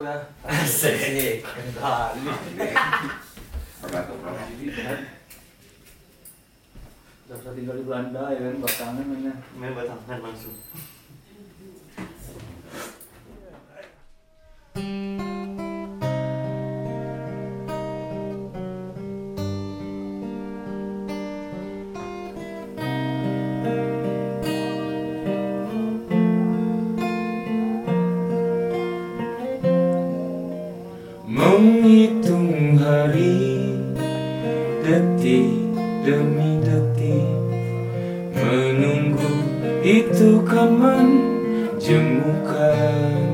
Sick. सबसे दिलोरी ब्रांडा इवन बताने मैंने मैं बताऊँ मैं Mansoor Menghitung hari Detik demi detik. Menunggu itu kaman jemukan.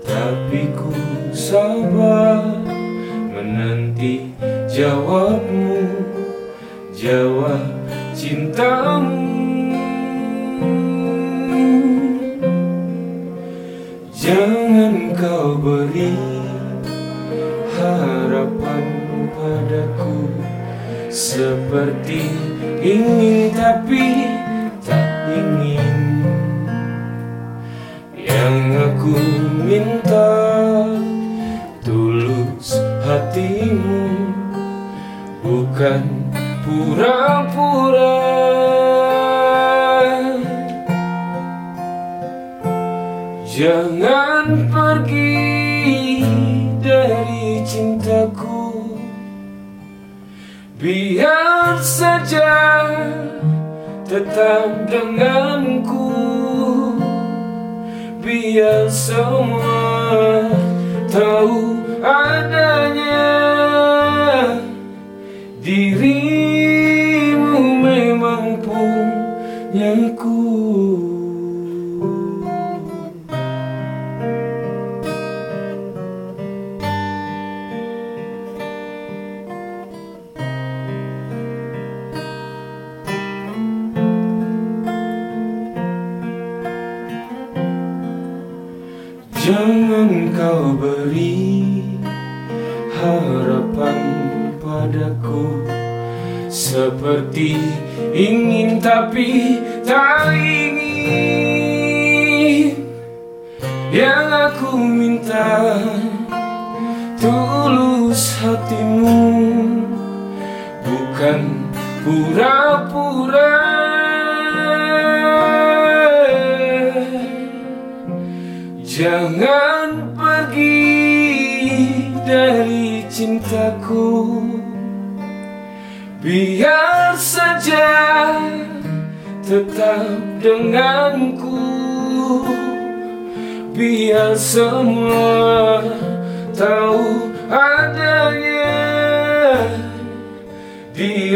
Tapi ku sabar Menanti jawabmu. Jawab cintamu Jangan kau beri harapan padaku Seperti ingin tapi tak ingin Yang aku minta. Tulus hatimu Bukan pura-pura Jangan pergi dari cintaku. Biar saja tetap denganku. Biar semua tahu adanya Jangan kau beri harapan padaku. Seperti ingin tapi tak ingin. Yang aku minta tulus hatimu. Bukan pura-pura Jangan pergi dari cintaku. Biar saja tetap denganku. Biar semua tahu adanya Dirimu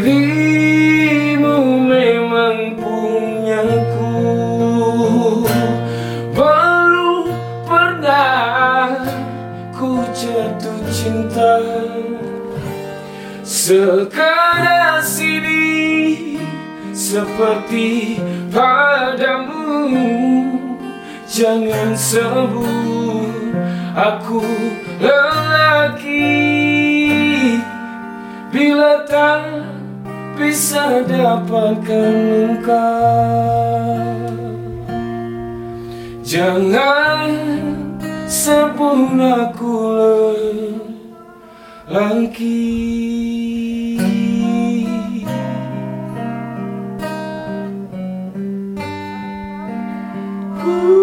cinta. Sekarang sini seperti padamu. Jangan sebut aku lelaki. Bila tak bisa dapatkan engkau Jangan sempurna ku lagi. Ku